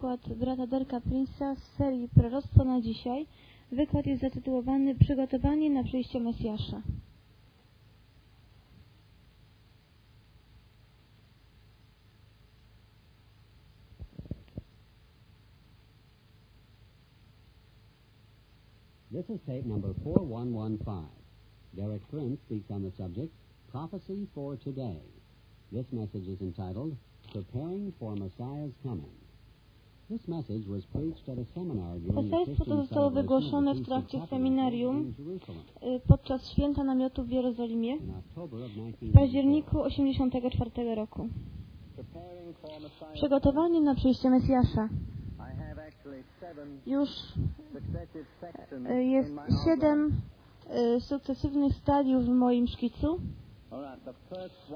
wykład brata Derka Prince'a z serii Proroctwo na dzisiaj. Wykład jest zatytułowany Przygotowanie na przyjście Mesjasza. This is tape number 4115. Derek Prince speaks on the subject, Prophecy for Today. This message is entitled, Preparing for Messiah's Coming. Poselstwo to zostało wygłoszone w trakcie seminarium y, podczas święta namiotu w Jerozolimie w 1994. październiku 84 roku. Przygotowanie na przyjście Mesjasza. Już y, jest siedem y, sukcesywnych stadiów w moim szkicu,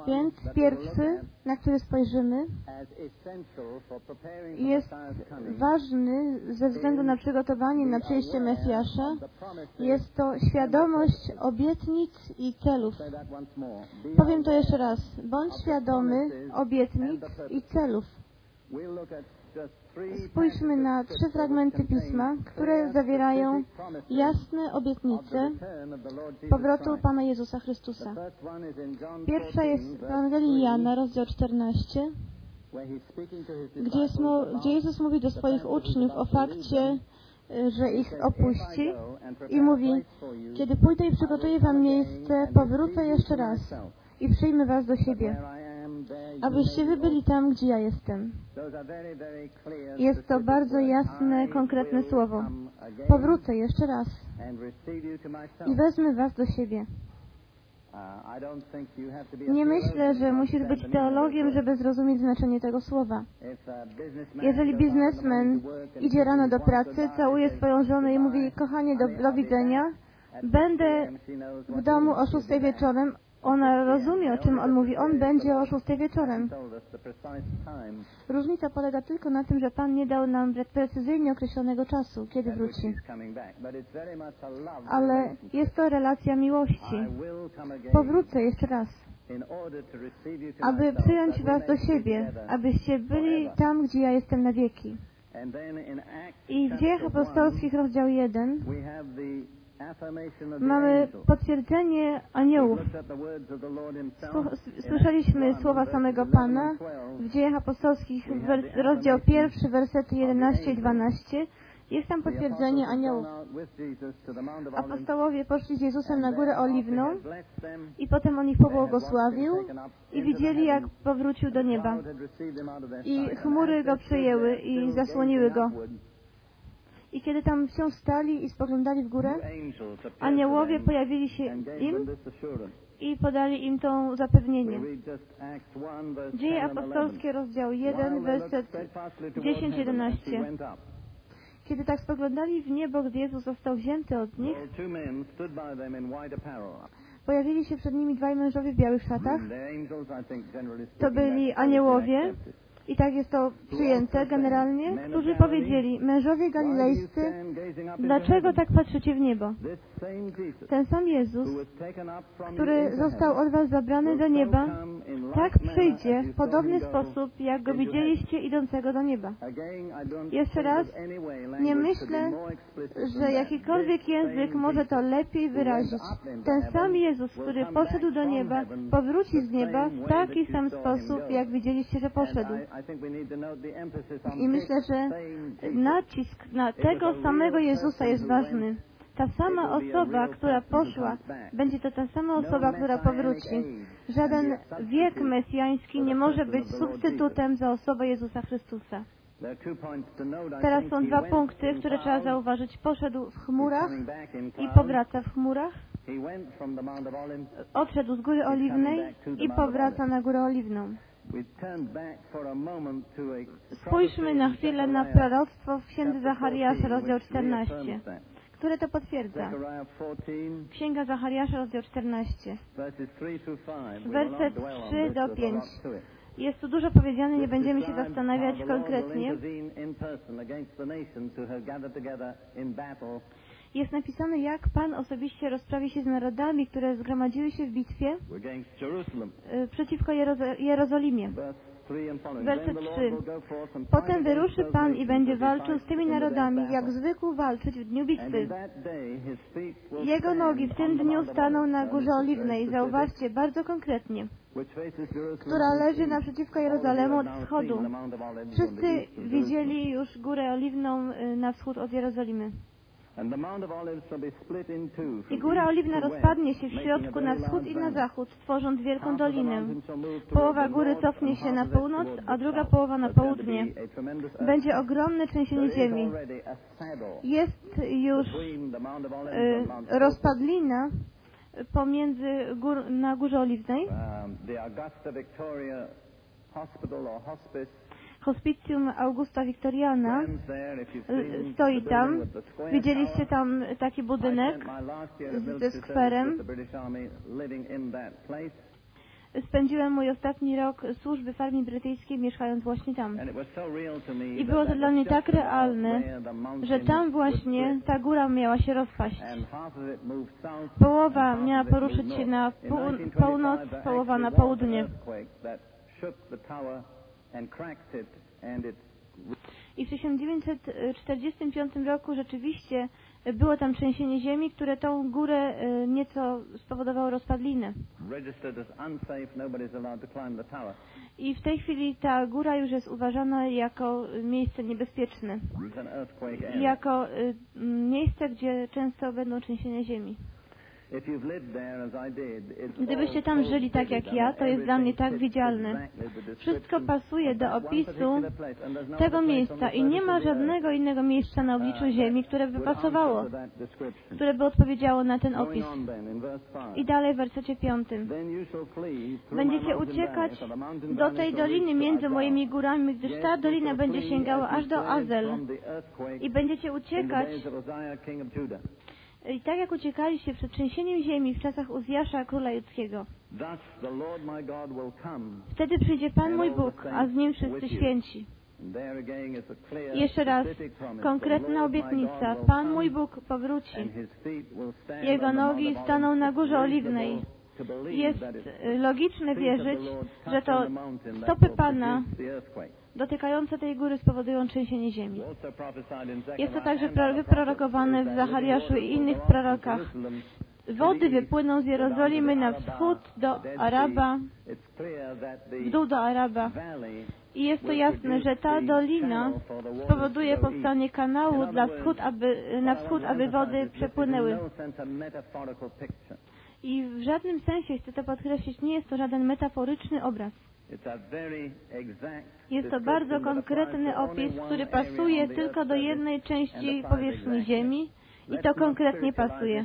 więc pierwszy, na który spojrzymy, jest ważny ze względu na przygotowanie na przyjście Mesjasza. Jest to świadomość obietnic i celów. Powiem to jeszcze raz. Bądź świadomy obietnic i celów. Spójrzmy na trzy fragmenty Pisma, które zawierają jasne obietnice powrotu Pana Jezusa Chrystusa. Pierwsza jest w Ewangelii Jana, rozdział 14, gdzie, jest mu, gdzie Jezus mówi do swoich uczniów o fakcie, że ich opuści i mówi, kiedy pójdę i przygotuję wam miejsce, powrócę jeszcze raz i przyjmę was do siebie, abyście wy byli tam, gdzie ja jestem. Jest to bardzo jasne, konkretne słowo. Powrócę jeszcze raz i wezmę was do siebie. Nie myślę, że musisz być teologiem, żeby zrozumieć znaczenie tego słowa. Jeżeli biznesmen idzie rano do pracy, całuje swoją żonę i mówi, kochanie, do, do widzenia, będę w domu o 6 wieczorem, ona rozumie, o czym on mówi. On będzie o 6 wieczorem. Różnica polega tylko na tym, że Pan nie dał nam precyzyjnie określonego czasu, kiedy wróci. Ale jest to relacja miłości. Powrócę jeszcze raz, aby przyjąć Was do siebie, abyście byli tam, gdzie ja jestem na wieki. I w Dziejach Apostolskich, rozdział 1, mamy potwierdzenie aniołów. Słyszeliśmy słowa samego Pana w Dziejach Apostolskich, rozdział 1, wersety 11 i 12. Jest tam potwierdzenie aniołów. Apostołowie poszli z Jezusem na górę Oliwną i potem on ich pobłogosławił i widzieli, jak powrócił do nieba. I chmury go przejęły i zasłoniły go. I kiedy tam wciąż stali i spoglądali w górę, aniołowie pojawili się im i podali im to zapewnienie. Dzieje apostolskie, rozdział 1, werset 10-11. Kiedy tak spoglądali w niebo, gdy Jezus został wzięty od nich, pojawili się przed nimi dwaj mężowie w białych szatach. To byli aniołowie, i tak jest to przyjęte generalnie, którzy powiedzieli, mężowie galilejscy, dlaczego tak patrzycie w niebo? Ten sam Jezus, który został od was zabrany do nieba, tak przyjdzie w podobny sposób, jak go widzieliście idącego do nieba. Jeszcze raz, nie myślę, że jakikolwiek język może to lepiej wyrazić. Ten sam Jezus, który poszedł do nieba, powróci z nieba w taki sam sposób, jak widzieliście, że poszedł. I myślę, że nacisk na tego samego Jezusa jest ważny. Ta sama osoba, która poszła, będzie to ta sama osoba, która powróci. Żaden wiek mesjański nie może być substytutem za osobę Jezusa Chrystusa. Teraz są dwa punkty, które trzeba zauważyć. Poszedł w chmurach i powraca w chmurach. Odszedł z Góry Oliwnej i powraca na Górę Oliwną. Spójrzmy na chwilę na proroctwo w Księdze Zachariasza, rozdział 14, które to potwierdza. Księga Zachariasza, rozdział 14, werset 3 do 5. Jest tu dużo powiedziane, nie będziemy się zastanawiać konkretnie. Jest napisane, jak Pan osobiście rozprawi się z narodami, które zgromadziły się w bitwie y, przeciwko Jerozo- Jerozolimie. Werset 3. Potem wyruszy Pan i będzie walczył z tymi narodami, jak zwykł walczyć w dniu bitwy. Jego nogi w tym dniu staną na Górze Oliwnej, zauważcie, bardzo konkretnie, która leży naprzeciwko Jerozolemu od wschodu. Wszyscy widzieli już Górę Oliwną y, na wschód od Jerozolimy. I Góra Oliwna rozpadnie się w środku na wschód i na zachód, tworząc wielką dolinę. Połowa góry cofnie się na północ, a druga połowa na południe. Będzie ogromne trzęsienie ziemi. Jest już y, rozpadlina pomiędzy gór, na Górze Oliwnej. Hospicjum Augusta Victoriana y, stoi tam. Widzieliście tam taki budynek ze skwerem. Spędziłem mój ostatni rok służby w armii brytyjskiej mieszkając właśnie tam. I było to dla mnie tak realne, że tam właśnie ta góra miała się rozpaść. Połowa miała poruszyć się na pół, północ, połowa na południe. I w 1945 roku rzeczywiście było tam trzęsienie ziemi, które tą górę e, nieco spowodowało rozpadlinę. I w tej chwili ta góra już jest uważana jako miejsce niebezpieczne. Jako e, miejsce, gdzie często będą trzęsienia ziemi. Gdybyście tam żyli tak jak ja, to jest dla mnie tak widzialne. Wszystko pasuje do opisu tego miejsca i nie ma żadnego innego miejsca na obliczu ziemi, które by pasowało, które by odpowiedziało na ten opis. I dalej w wersecie piątym. Będziecie uciekać do tej doliny między moimi górami, gdyż ta dolina będzie sięgała aż do Azel. I będziecie uciekać i tak jak uciekaliście przed trzęsieniem ziemi w czasach Uzjasza, króla judzkiego. Wtedy przyjdzie Pan mój Bóg, a z Nim wszyscy święci. I jeszcze raz, konkretna obietnica. Pan mój Bóg powróci. Jego nogi staną na górze oliwnej. Jest logiczne wierzyć, że to stopy Pana dotykające tej góry spowodują trzęsienie ziemi. Jest to także wyprorokowane w Zachariaszu i innych prorokach. Wody wypłyną z Jerozolimy na wschód do Araba, w dół do Araba. I jest to jasne, że ta dolina spowoduje powstanie kanału dla wschód, aby, na wschód, aby wody przepłynęły. I w żadnym sensie, chcę to podkreślić, nie jest to żaden metaforyczny obraz. Jest to bardzo konkretny opis, który pasuje tylko do jednej części powierzchni Ziemi i to konkretnie pasuje.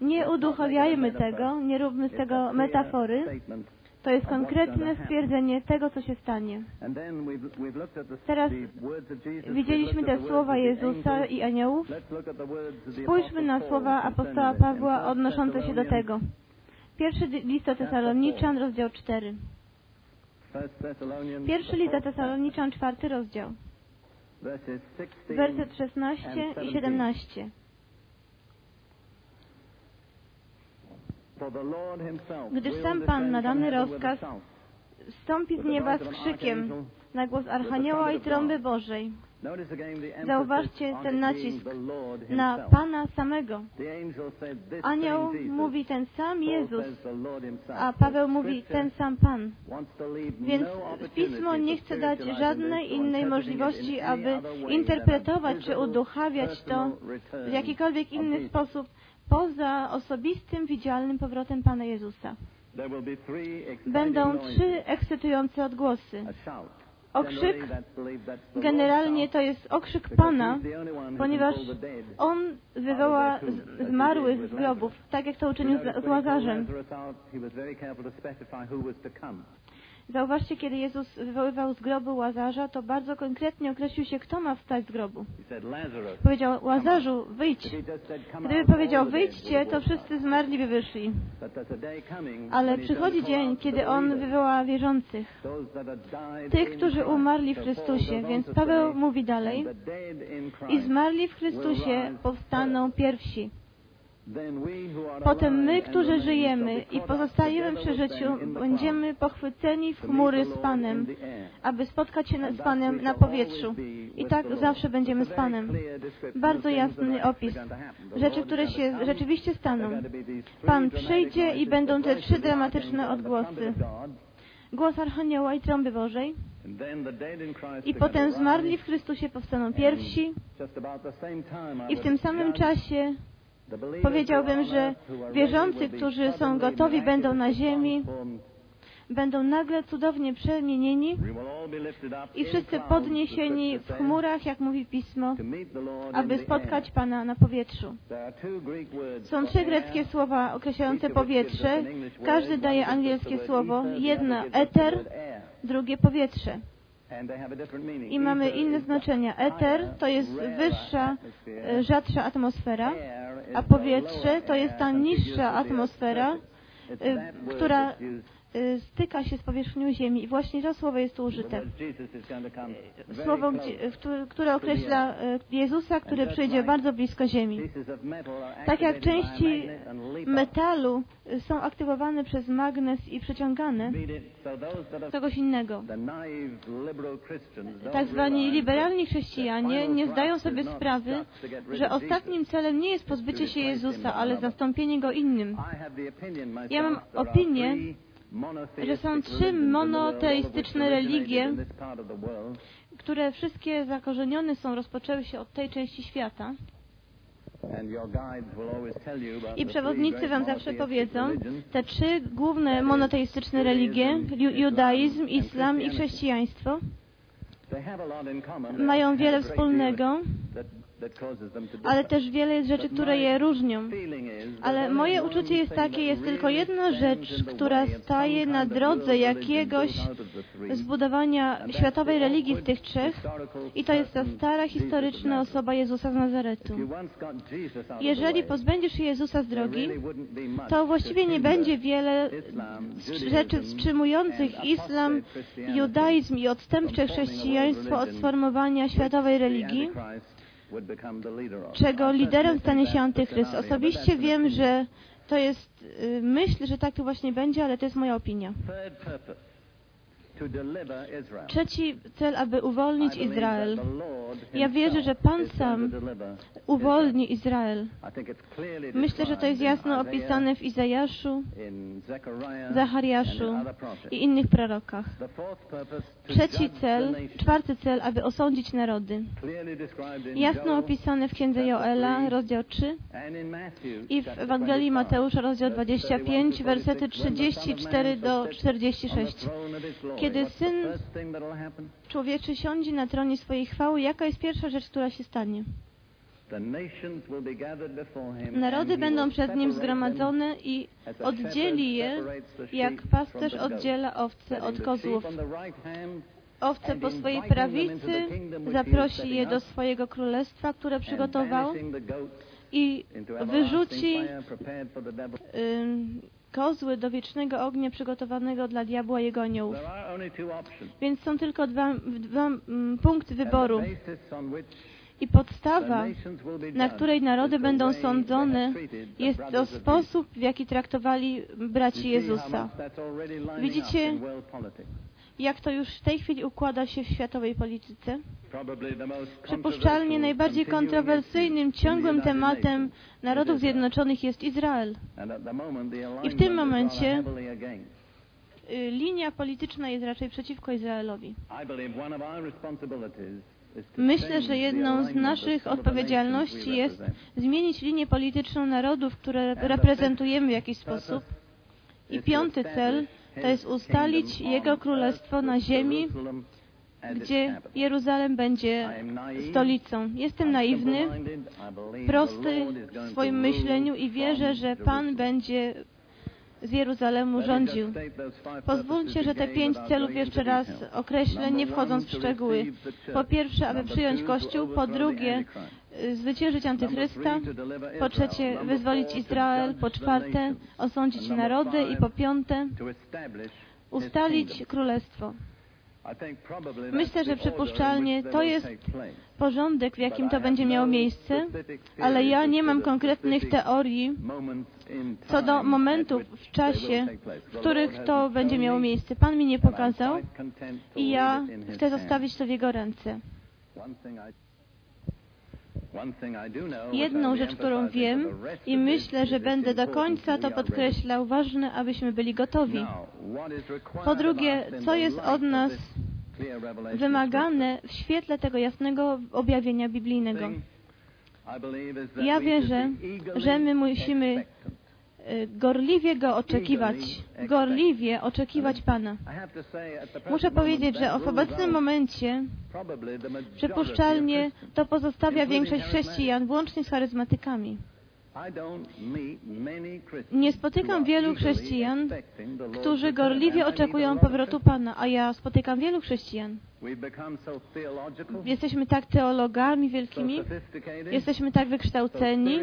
Nie uduchowiajmy tego, nie róbmy z tego metafory. To jest konkretne stwierdzenie tego, co się stanie. Teraz widzieliśmy te słowa Jezusa i aniołów. Spójrzmy na słowa apostoła Pawła odnoszące się do tego. Pierwszy list do Tesaloniczan, rozdział 4. Pierwszy list do Tesaloniczan, czwarty rozdział. Werset 16 i 17. Gdyż sam Pan na dany rozkaz wstąpi z nieba z krzykiem na głos Archanioła i trąby Bożej. Zauważcie ten nacisk na Pana samego. Anioł mówi ten sam Jezus, a Paweł mówi ten sam Pan. Więc Pismo nie chce dać żadnej innej możliwości, aby interpretować czy uduchawiać to w jakikolwiek inny sposób poza osobistym, widzialnym powrotem Pana Jezusa. Będą trzy ekscytujące odgłosy okrzyk, generalnie to jest okrzyk Pana, ponieważ On wywoła zmarłych z grobów, tak jak to uczynił z Łazarzem. Zauważcie, kiedy Jezus wywoływał z grobu Łazarza, to bardzo konkretnie określił się, kto ma wstać z grobu. Powiedział, Łazarzu, wyjdź. Gdyby powiedział, wyjdźcie, to wszyscy zmarli by wyszli. Ale przychodzi dzień, kiedy On wywoła wierzących. Tych, którzy umarli w Chrystusie. Więc Paweł mówi dalej, i zmarli w Chrystusie powstaną pierwsi. Potem my, którzy żyjemy i pozostajemy przy życiu, będziemy pochwyceni w chmury z Panem, aby spotkać się z Panem na powietrzu. I tak zawsze będziemy z Panem. Bardzo jasny opis. Rzeczy, które się rzeczywiście staną. Pan przyjdzie i będą te trzy dramatyczne odgłosy. Głos Archanioła i trąby Bożej. I potem zmarli w Chrystusie powstaną pierwsi. I w tym samym czasie powiedziałbym, że wierzący, którzy są gotowi, będą na ziemi, będą nagle cudownie przemienieni i wszyscy podniesieni w chmurach, jak mówi Pismo, aby spotkać Pana na powietrzu. Są trzy greckie słowa określające powietrze. Każdy daje angielskie słowo. Jedno eter, drugie powietrze. I mamy inne znaczenia. Eter to jest wyższa, e, rzadsza atmosfera, a powietrze to jest ta niższa atmosfera, e, która styka się z powierzchnią Ziemi. I właśnie to słowo jest tu użyte. Słowo, które określa y, Jezusa, który przyjdzie bardzo blisko Ziemi. Tak jak części metalu y, są aktywowane przez magnes i przeciągane kogoś innego. Tak zwani liberalni chrześcijanie nie zdają sobie sprawy, że ostatnim celem nie jest pozbycie się Jezusa, ale zastąpienie Go innym. Ja mam opinię, że są trzy monoteistyczne religie, które wszystkie zakorzenione są, rozpoczęły się od tej części świata. I przewodnicy Wam zawsze powiedzą, te trzy główne monoteistyczne religie, judaizm, islam i chrześcijaństwo, mają wiele wspólnego, ale też wiele jest rzeczy, które je różnią. Ale moje uczucie jest takie, jest tylko jedna rzecz, która staje na drodze jakiegoś zbudowania światowej religii z tych trzech. i to jest ta stara, historyczna osoba Jezusa z Nazaretu. Jeżeli pozbędziesz Jezusa z drogi, to właściwie nie będzie wiele rzeczy wstrzymujących islam, judaizm i odstępcze chrześcijaństwo od sformowania światowej religii, czego liderem stanie się Antychryst. Osobiście wiem, że to jest y, myśl, że tak to właśnie będzie, ale to jest moja opinia. Trzeci cel, aby uwolnić Izrael. Ja wierzę, że Pan sam uwolni Izrael. Myślę, że to jest jasno opisane w Izajaszu, Zachariaszu i innych prorokach. Trzeci cel, czwarty cel, aby osądzić narody. Jasno opisane w Księdze Joela, rozdział 3 i w Ewangelii Mateusza, rozdział 25, wersety 34 do 46. Kiedy Syn Człowieczy siądzie na tronie swojej chwały, jaka jest pierwsza rzecz, która się stanie? Narody będą przed Nim zgromadzone i oddzieli je, jak pasterz oddziela owce od kozłów. Owce po swojej prawicy zaprosi je do swojego królestwa, które przygotował i wyrzuci kozły do wiecznego ognia przygotowanego dla diabła i jego aniołów. Więc są tylko dwa, dwa mm, punkty wyboru. I podstawa, na której narody będą sądzone, jest to sposób, w jaki traktowali braci Jezusa. Widzicie, jak to już w tej chwili układa się w światowej polityce? Przypuszczalnie najbardziej kontrowersyjnym, ciągłym tematem Narodów Zjednoczonych jest Izrael. I w tym momencie y, linia polityczna jest raczej przeciwko Izraelowi. Myślę, że jedną z naszych odpowiedzialności jest zmienić linię polityczną narodów, które reprezentujemy w jakiś sposób. I piąty cel to jest ustalić Jego Królestwo na ziemi, gdzie Jeruzalem będzie stolicą. Jestem naiwny, prosty w swoim myśleniu i wierzę, że Pan będzie z Jeruzalemu rządził. Pozwólcie, że te pięć celów jeszcze raz określę, nie wchodząc w szczegóły. Po pierwsze, aby przyjąć Kościół, po drugie, zwyciężyć Antychrysta, po trzecie wyzwolić Izrael, po czwarte osądzić narody i po piąte ustalić królestwo. Myślę, że przypuszczalnie to jest porządek, w jakim to będzie miało miejsce, ale ja nie mam konkretnych teorii co do momentów w czasie, w których to będzie miało miejsce. Pan mi nie pokazał i ja chcę zostawić to w Jego ręce. Jedną rzecz, którą wiem i myślę, że będę do końca to podkreślał, ważne, abyśmy byli gotowi. Po drugie, co jest od nas wymagane w świetle tego jasnego objawienia biblijnego. Ja wierzę, że my musimy gorliwie Go oczekiwać, gorliwie oczekiwać Pana. Muszę powiedzieć, że w obecnym momencie przypuszczalnie to pozostawia większość chrześcijan, włącznie z charyzmatykami. Nie spotykam wielu chrześcijan, którzy gorliwie oczekują powrotu Pana, a ja spotykam wielu chrześcijan. Jesteśmy tak teologami wielkimi, jesteśmy tak wykształceni,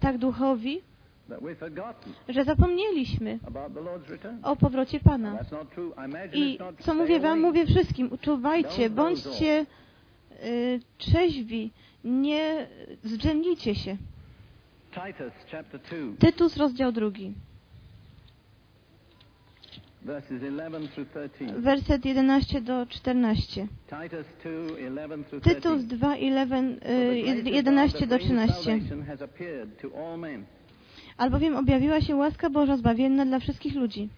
tak duchowi, że zapomnieliśmy o powrocie Pana. I co mówię Wam, mówię wszystkim, uczuwajcie, bądźcie y, trzeźwi, nie zdrzemnijcie się. Tytus, rozdział drugi. Werset 11 do 14. Tytus 2, 11 do 13. Albowiem objawiła się łaska Boża zbawienna dla wszystkich ludzi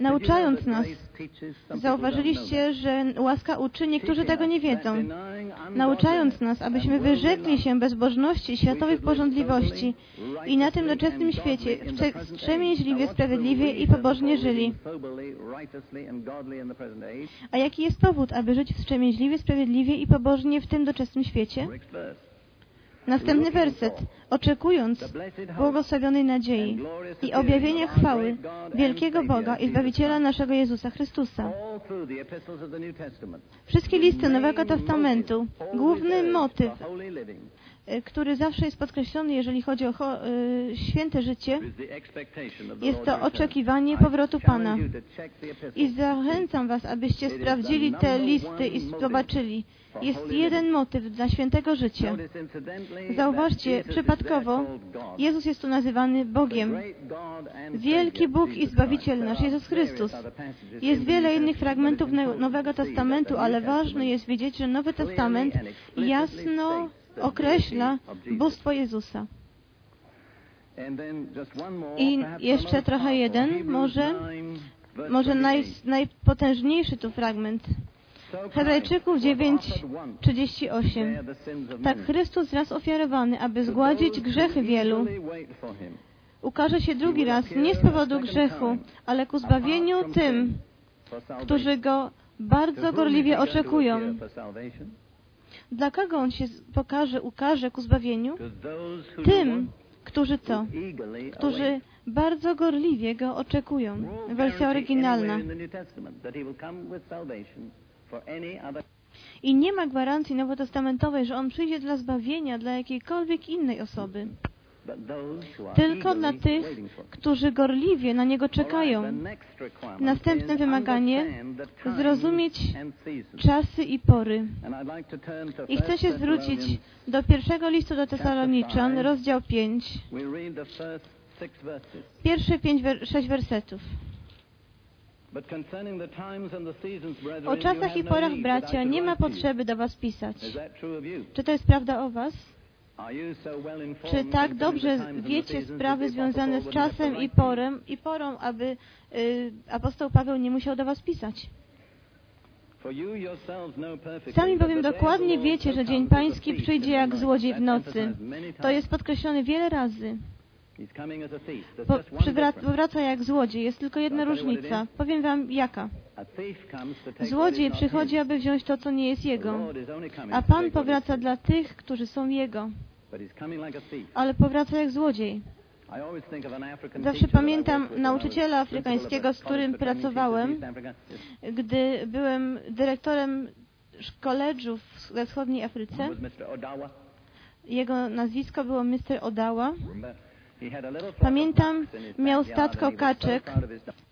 nauczając nas. Zauważyliście, że łaska uczy, niektórzy tego nie wiedzą. Nauczając nas, abyśmy wyrzekli się bezbożności i światowych porządliwości i na tym doczesnym świecie wstrzemięźliwie, sprawiedliwie i pobożnie żyli. A jaki jest powód, aby żyć wstrzemięźliwie, sprawiedliwie i pobożnie w tym doczesnym świecie? Następny werset. Oczekując błogosławionej nadziei i objawienia chwały wielkiego Boga i Zbawiciela naszego Jezusa Chrystusa. Wszystkie listy Nowego Testamentu, główny motyw, który zawsze jest podkreślony, jeżeli chodzi o y, święte życie, jest to oczekiwanie powrotu Pana. I zachęcam Was, abyście sprawdzili te listy i zobaczyli, jest jeden motyw dla świętego życia. Zauważcie, przypadkowo Jezus jest tu nazywany Bogiem. Wielki Bóg i Zbawiciel nasz, Jezus Chrystus. Jest wiele innych fragmentów Nowego Testamentu, ale ważne jest wiedzieć, że Nowy Testament jasno określa bóstwo Jezusa. I jeszcze trochę jeden, może, może naj, najpotężniejszy tu fragment. Hebrajczyków 9:38. Tak Chrystus raz ofiarowany, aby zgładzić grzechy wielu, ukaże się drugi raz nie z powodu grzechu, ale ku zbawieniu tym, którzy Go bardzo gorliwie oczekują. Dla kogo On się pokaże, ukaże ku zbawieniu? Tym, którzy co? Którzy bardzo gorliwie Go oczekują. Wersja oryginalna. I nie ma gwarancji nowotestamentowej, że On przyjdzie dla zbawienia dla jakiejkolwiek innej osoby. Tylko dla tych, którzy gorliwie na Niego czekają. Następne wymaganie zrozumieć czasy i pory. I chcę się zwrócić do pierwszego listu do Tesaloniczan, rozdział 5. Pierwsze pięć, sześć wersetów. O czasach i porach, bracia, nie ma potrzeby do Was pisać. Czy to jest prawda o Was? Czy tak dobrze wiecie sprawy związane z czasem i i porą, aby y, apostoł Paweł nie musiał do Was pisać? Sami bowiem dokładnie wiecie, że dzień pański przyjdzie jak złodziej w nocy. To jest podkreślone wiele razy. Po, powraca jak złodziej. Jest tylko jedna różnica. Powiem Wam jaka. Złodziej przychodzi, aby wziąć to, co nie jest jego. A Pan powraca dla tych, którzy są Jego. Ale powraca jak złodziej. Zawsze pamiętam nauczyciela afrykańskiego, z którym pracowałem, gdy byłem dyrektorem koledżów we wschodniej Afryce. Jego nazwisko było Mr. Odawa. Pamiętam, miał statko kaczek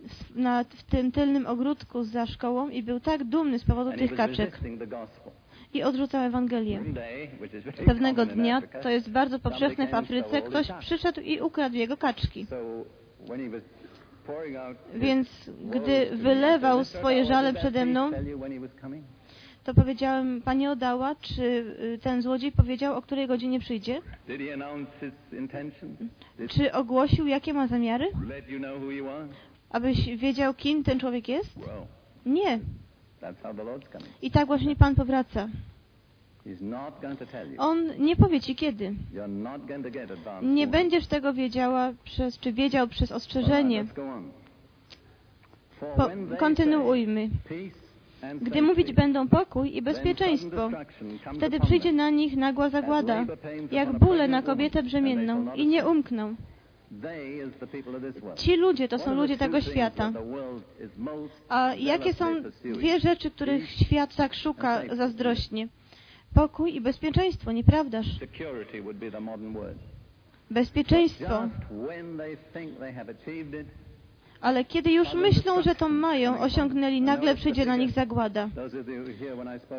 w, na, w tym tylnym ogródku za szkołą i był tak dumny z powodu tych kaczek i odrzucał Ewangelię. Pewnego dnia, to jest bardzo powszechne w Afryce, ktoś przyszedł i ukradł jego kaczki. Więc gdy wylewał swoje żale przede mną, to powiedziałem, Pani Odała, czy y, ten złodziej powiedział, o której godzinie przyjdzie? Czy ogłosił, jakie ma zamiary? Abyś wiedział, kim ten człowiek jest? Nie. I tak właśnie Pan powraca. On nie powie Ci kiedy. Nie będziesz tego wiedziała przez, czy wiedział przez ostrzeżenie. Po, kontynuujmy. Gdy mówić będą pokój i bezpieczeństwo, wtedy przyjdzie na nich nagła zagłada, jak bóle na kobietę brzemienną i nie umkną. Ci ludzie to są ludzie tego świata. A jakie są dwie rzeczy, których świat tak szuka zazdrośnie? Pokój i bezpieczeństwo, nieprawdaż? Bezpieczeństwo. Ale kiedy już myślą, że to mają, osiągnęli, nagle przyjdzie na nich zagłada.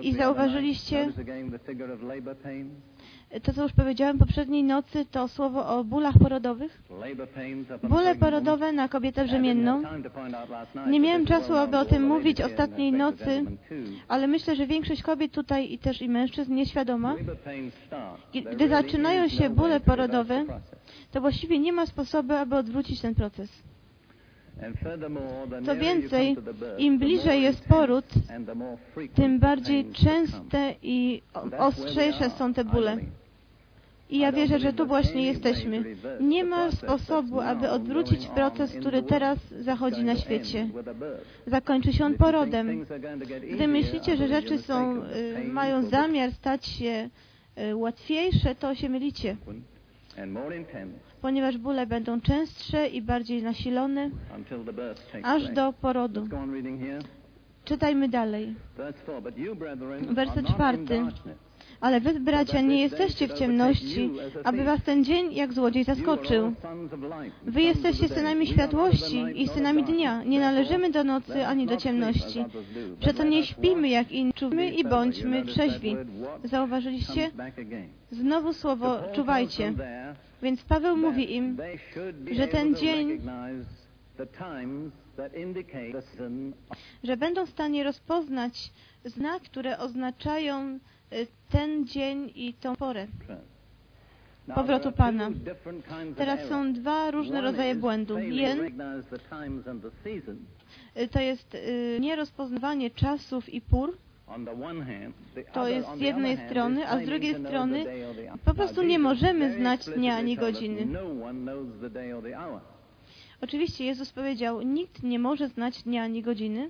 I zauważyliście, to co już powiedziałem poprzedniej nocy, to słowo o bólach porodowych. Bóle porodowe na kobietę brzemienną. Nie miałem czasu, aby o tym mówić ostatniej nocy, ale myślę, że większość kobiet tutaj i też i mężczyzn nieświadoma. Gdy zaczynają się bóle porodowe, to właściwie nie ma sposobu, aby odwrócić ten proces. Co więcej, im bliżej jest poród, tym bardziej częste i ostrzejsze są te bóle. I ja wierzę, że tu właśnie jesteśmy. Nie ma sposobu, aby odwrócić proces, który teraz zachodzi na świecie. Zakończy się on porodem. Gdy myślicie, że rzeczy są, y, mają zamiar stać się y, łatwiejsze, to się mylicie ponieważ bóle będą częstsze i bardziej nasilone, aż do porodu. Czytajmy dalej. Werset czwarty. Ale wy, bracia, nie jesteście w ciemności, aby was ten dzień jak złodziej zaskoczył. Wy jesteście synami światłości i synami dnia. Nie należymy do nocy ani do ciemności. Przeto nie śpimy jak inni, czuwmy i bądźmy trzeźwi. Zauważyliście? Znowu słowo czuwajcie. Więc Paweł mówi im, że ten dzień, że będą w stanie rozpoznać znak, które oznaczają ten dzień i tą porę powrotu Pana. Teraz są dwa różne rodzaje błędu. Jeden y, to jest y, nierozpoznawanie czasów i pór, to jest z jednej strony, a z drugiej strony po prostu nie możemy znać dnia ani godziny. No Oczywiście Jezus powiedział, nikt nie może znać dnia ani godziny,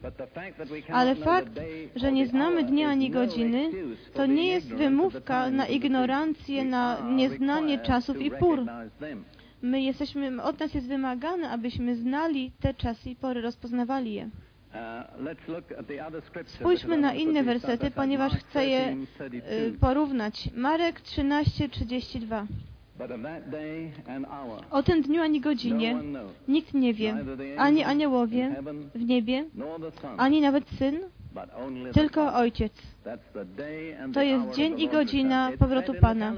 ale fakt, że nie znamy dnia ani godziny, to nie jest wymówka na ignorancję, na nieznanie czasów i pór. My jesteśmy, od nas jest wymagane, abyśmy znali te czasy i pory, rozpoznawali je. Spójrzmy na inne wersety, ponieważ chcę je y, porównać. Marek 13:32. O tym dniu ani godzinie nikt nie wie, ani aniołowie w niebie, ani nawet syn, tylko Ojciec. To jest dzień i godzina powrotu Pana.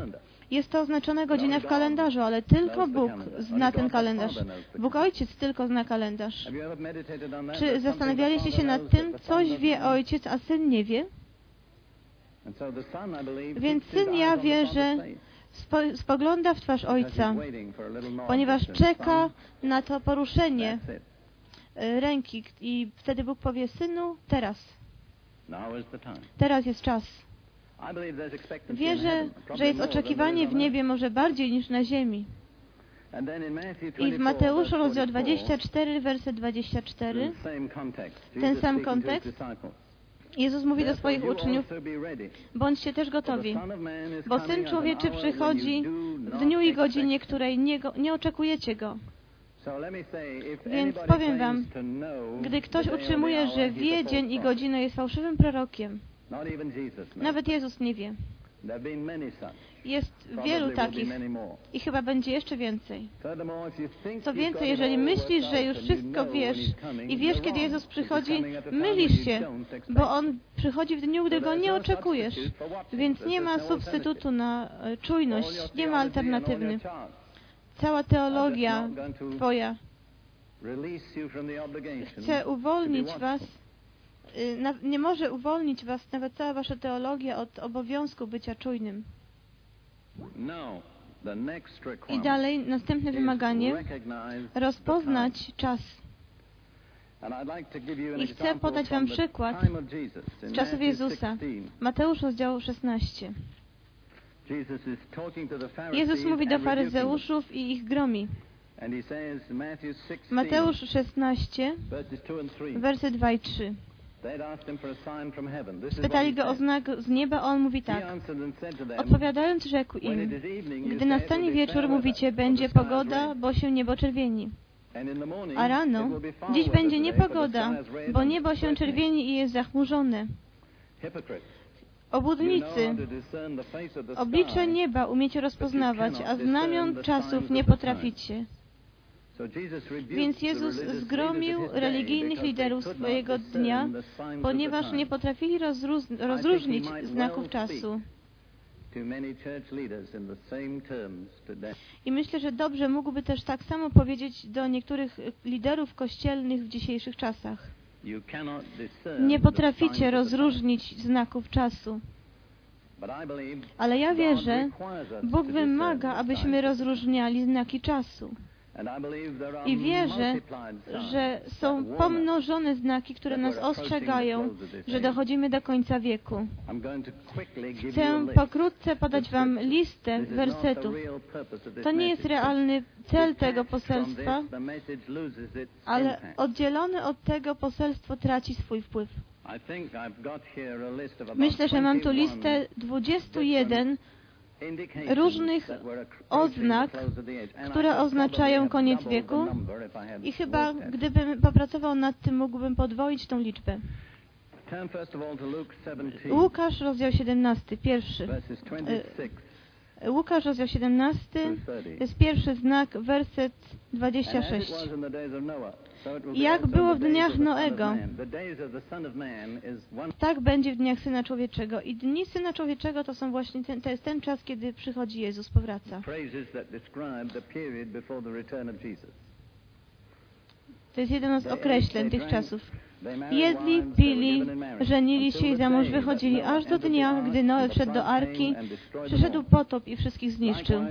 Jest to oznaczona godzina w kalendarzu, ale tylko Bóg zna ten kalendarz. Bóg Ojciec tylko zna kalendarz. Czy zastanawialiście się nad tym, coś wie Ojciec, a Syn nie wie? Więc Syn ja wie, że spo, spogląda w twarz Ojca, ponieważ czeka na to poruszenie. Y, ręki. I wtedy Bóg powie, Synu, teraz. Teraz jest czas. Wierzę, że jest oczekiwanie w niebie może bardziej niż na ziemi. I w Mateuszu rozdział 24, werset 24, ten sam kontekst, Jezus mówi do swoich uczniów, bądźcie też gotowi, bo Syn Człowieczy przychodzi w dniu i godzinie, której nie, go, nie oczekujecie Go. Więc powiem Wam, gdy ktoś utrzymuje, że wie dzień i godzinę, jest fałszywym prorokiem. Nawet Jezus nie wie. Jest wielu takich i chyba będzie jeszcze więcej. Co więcej, jeżeli myślisz, że już wszystko wiesz i wiesz, kiedy. Jezus przychodzi, mylisz się, bo On przychodzi w dniu, gdy Go nie oczekujesz. Więc nie ma no substytutu na e, czujność, nie ma alternatywny. Cała teologia Twoja chce uwolnić Was, y, nie może uwolnić Was nawet cała Wasza teologia od obowiązku bycia czujnym. I dalej, następne wymaganie, rozpoznać czas. I chcę podać Wam przykład z czasów Jezusa. 16. Mateusz, rozdział 16. Jesus is talking to the Pharisees Jezus mówi do faryzeuszów i ich gromi. And he says, Matthew 16, Mateusz 16, verses 2 and 3. wersy 2 i 3. Spytali he go o znak z nieba, a on mówi tak. Odpowiadając, rzekł im, gdy nastanie wieczór, mówicie, będzie pogoda, bo się niebo czerwieni. A rano, dziś będzie niepogoda, bo niebo się czerwieni i jest zachmurzone. The oblicze nieba umiecie rozpoznawać, a znamion czasów nie potraficie. Więc Jezus zgromił religijnych liderów swojego dnia, ponieważ nie potrafili rozróżnić znaków czasu. I myślę, że dobrze mógłby też tak samo powiedzieć do niektórych liderów kościelnych w dzisiejszych czasach. Nie potraficie rozróżnić znaków czasu. Ale ja wierzę, Bóg wymaga, abyśmy rozróżniali znaki czasu. I wierzę, że są pomnożone znaki, które nas ostrzegają, że dochodzimy do końca wieku. Chcę pokrótce podać Wam listę wersetów. To nie jest realny cel tego poselstwa, ale oddzielony od tego poselstwo traci swój wpływ. Myślę, że mam tu 21 listę 21 indications różnych I które oznaczają koniec wieku. I chyba, gdybym popracował nad tym, mógłbym podwoić tą liczbę. Turn first of all to Luke 17, Łukasz, rozdział 17, pierwszy. Verses 26 Łukasz, rozdział 17, through to 30. jest pierwszy znak, werset And as it 26. was in the days of Noah, so it will be Jak było w dniach Noego. Tak będzie w dniach Syna Człowieczego. I dni Syna Człowieczego to są właśnie ten, to jest ten czas, kiedy przychodzi Jezus, powraca. To jest jeden z określeń tych czasów. Jedli, pili, żenili się i za mąż wychodzili, aż do dnia, gdy Noe wszedł do arki, przyszedł potop i wszystkich zniszczył.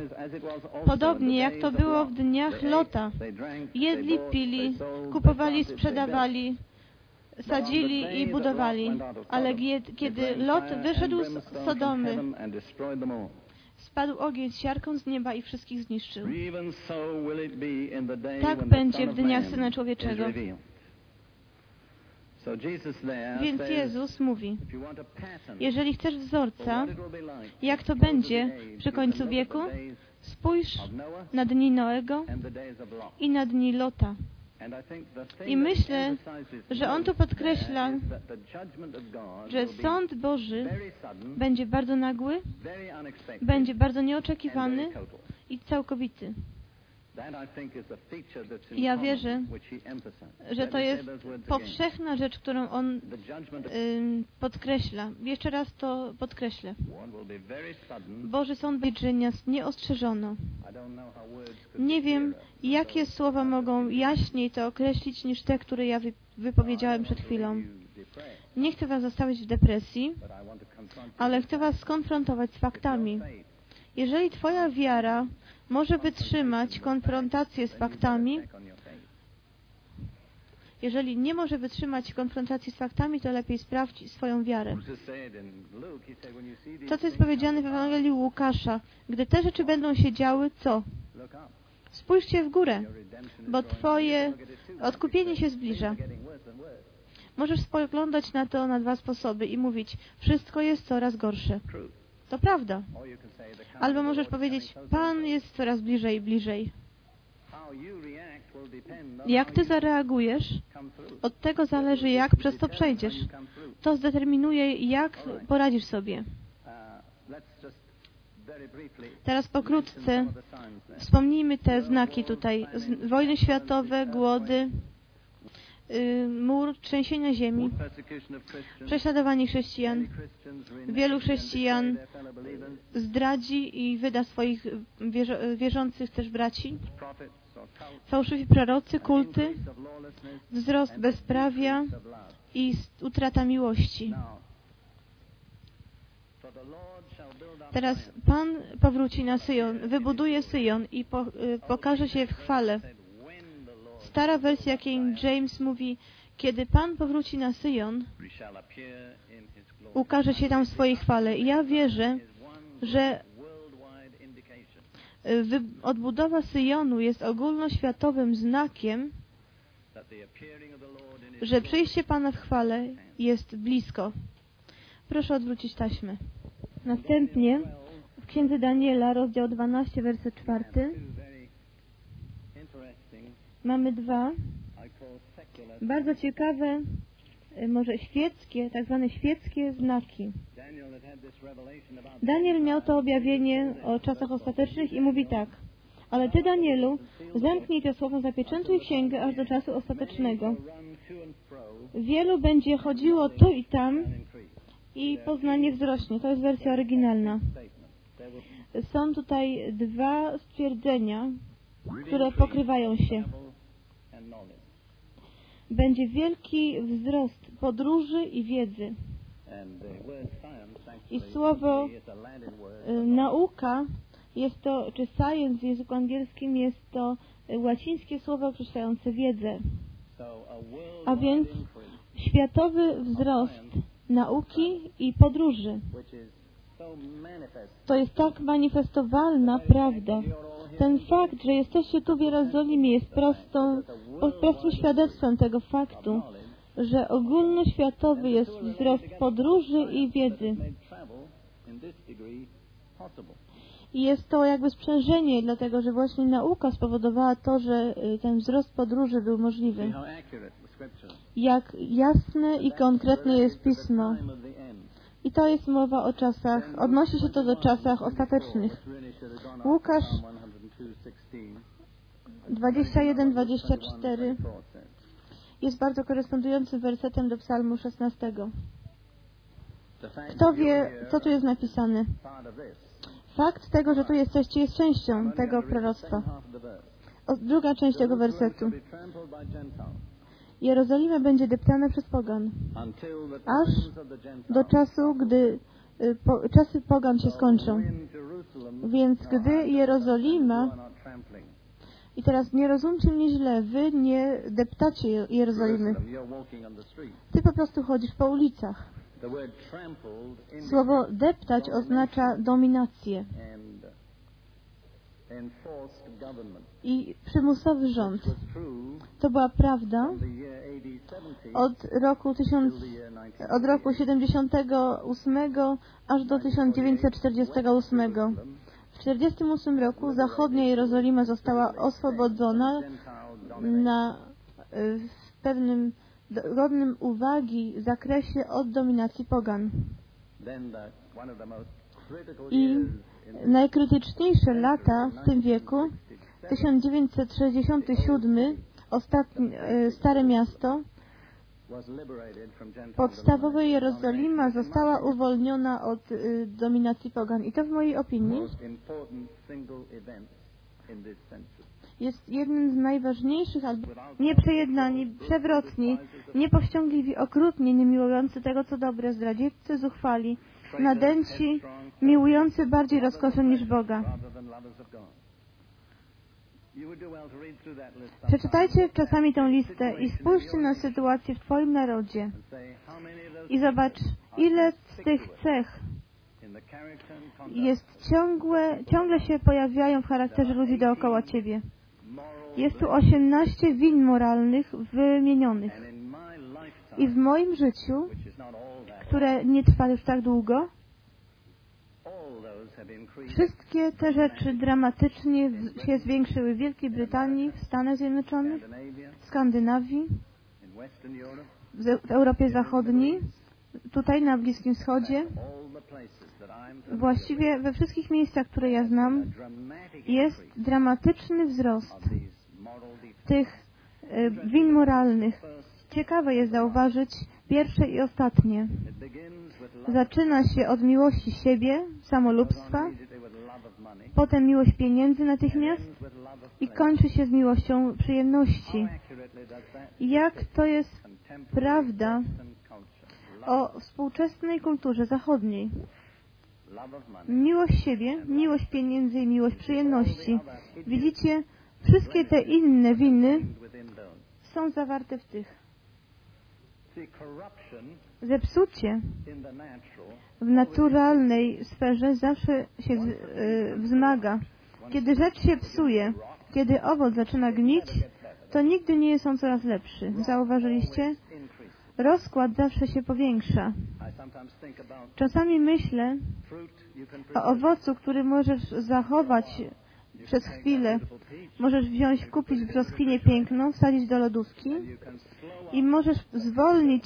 Podobnie jak to było w dniach Lota. Jedli, pili, kupowali, sprzedawali, sadzili i budowali. Ale kiedy Lot wyszedł z Sodomy, spadł ogień z siarką z nieba i wszystkich zniszczył. Tak będzie w dniach Syna Człowieczego. Więc Jezus mówi, jeżeli chcesz wzorca, jak to będzie przy końcu wieku, spójrz na dni Noego i na dni Lota. I myślę, że on tu podkreśla, że sąd Boży będzie bardzo nagły, będzie bardzo nieoczekiwany i całkowity. I Ja wierzę, że to jest powszechna rzecz, którą on podkreśla. Jeszcze raz to podkreślę. Boży sąd będzie, że nas nie wiem, jakie słowa mogą jaśniej to określić niż te, które ja wy- wypowiedziałem przed chwilą. Nie chcę Was zostawić w depresji, ale chcę Was skonfrontować z faktami. Jeżeli Twoja wiara może wytrzymać konfrontację z faktami, jeżeli nie może wytrzymać konfrontacji z faktami, to lepiej sprawdź swoją wiarę. To, co jest powiedziane w Ewangelii Łukasza, gdy te rzeczy będą się działy, co? Spójrzcie w górę, bo Twoje odkupienie się zbliża. Możesz spoglądać na to na dwa sposoby i mówić, wszystko jest coraz gorsze. To prawda. Albo możesz powiedzieć, Pan jest coraz bliżej bliżej. Jak Ty zareagujesz, od tego zależy, jak przez to przejdziesz. To zdeterminuje, jak poradzisz sobie. Teraz pokrótce wspomnijmy te znaki tutaj. Wojny światowe, głody, mur, trzęsienia ziemi, prześladowanie chrześcijan. Wielu chrześcijan zdradzi i wyda swoich wierzących też braci. Fałszywi prorocy, kulty, wzrost bezprawia i utrata miłości. Teraz Pan powróci na Syjon, wybuduje Syjon i po, y, pokaże się w chwale. Stara wersja King James mówi, kiedy Pan powróci na Syjon, ukaże się tam w swojej chwale. I ja wierzę, że y, odbudowa Syjonu jest ogólnoświatowym znakiem, że przyjście Pana w chwale jest blisko. Proszę odwrócić taśmę. Następnie w Księdze Daniela, rozdział 12, werset 4, mamy dwa bardzo ciekawe, e, może świeckie, tak zwane świeckie znaki. Daniel miał to objawienie o czasach ostatecznych i mówi tak. Ale Ty, Danielu, zamknij te słowa, zapieczętuj księgę aż do czasu ostatecznego. Wielu będzie chodziło tu i tam i poznanie wzrośnie. To jest wersja oryginalna. Są tutaj dwa stwierdzenia, które pokrywają się. Będzie wielki wzrost podróży i wiedzy. I słowo y, nauka jest to, czy science w języku angielskim jest to łacińskie słowo określające wiedzę. A więc światowy wzrost nauki i podróży. To jest tak manifestowalna prawda. Ten fakt, że jesteście tu w Jerozolimie jest prostą, prostym świadectwem tego faktu, że ogólnoświatowy jest wzrost podróży i wiedzy. I jest to jakby sprzężenie, dlatego że właśnie nauka spowodowała to, że y, ten wzrost podróży był możliwy jak jasne i konkretne jest Pismo. I to jest mowa o czasach, odnosi się to do czasach ostatecznych. Łukasz 21-24 jest bardzo korespondującym wersetem do psalmu 16. Kto wie, co tu jest napisane? Fakt tego, że tu jesteście, jest częścią tego proroctwa. O, druga część tego wersetu. Jerozolima będzie deptana przez pogan, aż do czasu, gdy y, po, czasy pogan się skończą. Więc gdy Jerozolima i teraz nie rozumcie mnie źle, wy nie deptacie Jerozolimy. Ty po prostu chodzisz po ulicach. Słowo deptać oznacza dominację i przymusowy rząd. To była prawda od roku, 1000, od roku 78 aż do 1948. W 1948 roku zachodnia Jerozolima została oswobodzona na w pewnym godnym uwagi zakresie od dominacji pogan. I najkrytyczniejsze lata w tym wieku 1967, ostatni, e, Stare Miasto, podstawowa Jerozolima została uwolniona od y, dominacji pogan. I to w mojej opinii jest jednym z najważniejszych, albo nieprzejednani, przewrotni, niepowściągliwi, okrutni, niemiłujący tego, co dobre, zdradzieccy, zuchwali, nadęci, miłujący bardziej rozkosze niż Boga. Przeczytajcie czasami tę listę i spójrzcie na sytuację w Twoim narodzie i zobacz, ile z tych cech jest ciągłe, ciągle się pojawiają w charakterze ludzi dookoła Ciebie. Jest tu 18 win moralnych wymienionych. I w moim życiu, które nie trwa już tak długo, Wszystkie te rzeczy dramatycznie się zwiększyły w Wielkiej Brytanii, w Stanach Zjednoczonych, w Skandynawii, w Europie Zachodniej tutaj na Bliskim Wschodzie, właściwie we wszystkich miejscach, które ja znam, jest dramatyczny wzrost tych e, win moralnych. Ciekawe jest zauważyć pierwsze i ostatnie. Zaczyna się od miłości siebie, samolubstwa, potem miłość pieniędzy natychmiast i kończy się z miłością przyjemności. Jak to jest prawda o współczesnej kulturze zachodniej? Miłość siebie, miłość pieniędzy i miłość przyjemności. Widzicie, wszystkie te inne winy są zawarte w tych. Zepsucie w naturalnej sferze zawsze się e, wzmaga. Kiedy rzecz się psuje, kiedy owoc zaczyna gnić, to nigdy nie jest on coraz lepszy. Zauważyliście? Rozkład zawsze się powiększa. Czasami myślę o owocu, który możesz zachować przez chwilę. Możesz wziąć, kupić brzoskwinie piękną, wsadzić do lodówki i możesz zwolnić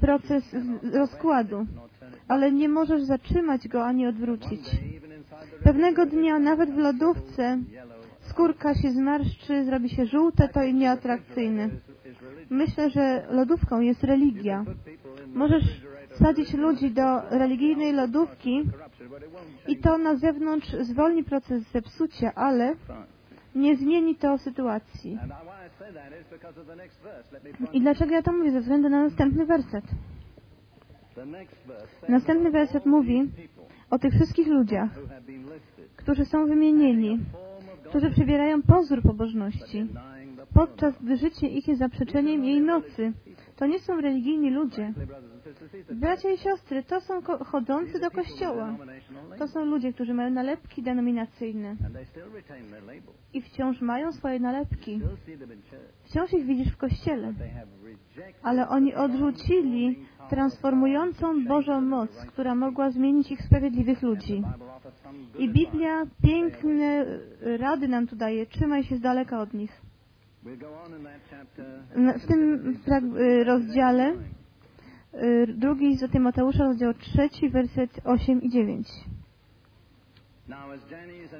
proces rozkładu, ale nie możesz zatrzymać go ani odwrócić. Pewnego dnia nawet w lodówce skórka się zmarszczy, zrobi się żółte, to i nieatrakcyjne. Myślę, że lodówką jest religia. Możesz wsadzić ludzi do religijnej lodówki i to na zewnątrz zwolni proces zepsucia, ale nie zmieni to sytuacji. I dlaczego ja to mówię? Ze względu na następny werset. Następny werset mówi o tych wszystkich ludziach, którzy są wymienieni, którzy przybierają pozór pobożności, podczas gdy życie ich jest zaprzeczeniem jej mocy. To nie są religijni ludzie. Bracia i siostry, to są chodzący do kościoła. To są ludzie, którzy mają nalepki denominacyjne. I wciąż mają swoje nalepki. Wciąż ich widzisz w kościele. Ale oni odrzucili transformującą Bożą moc, która mogła zmienić ich sprawiedliwych ludzi. I Biblia piękne rady nam tu daje. Trzymaj się z daleka od nich. W tym rozdziale Y, drugi do Tymoteusza, rozdział trzeci, werset 8 i 9.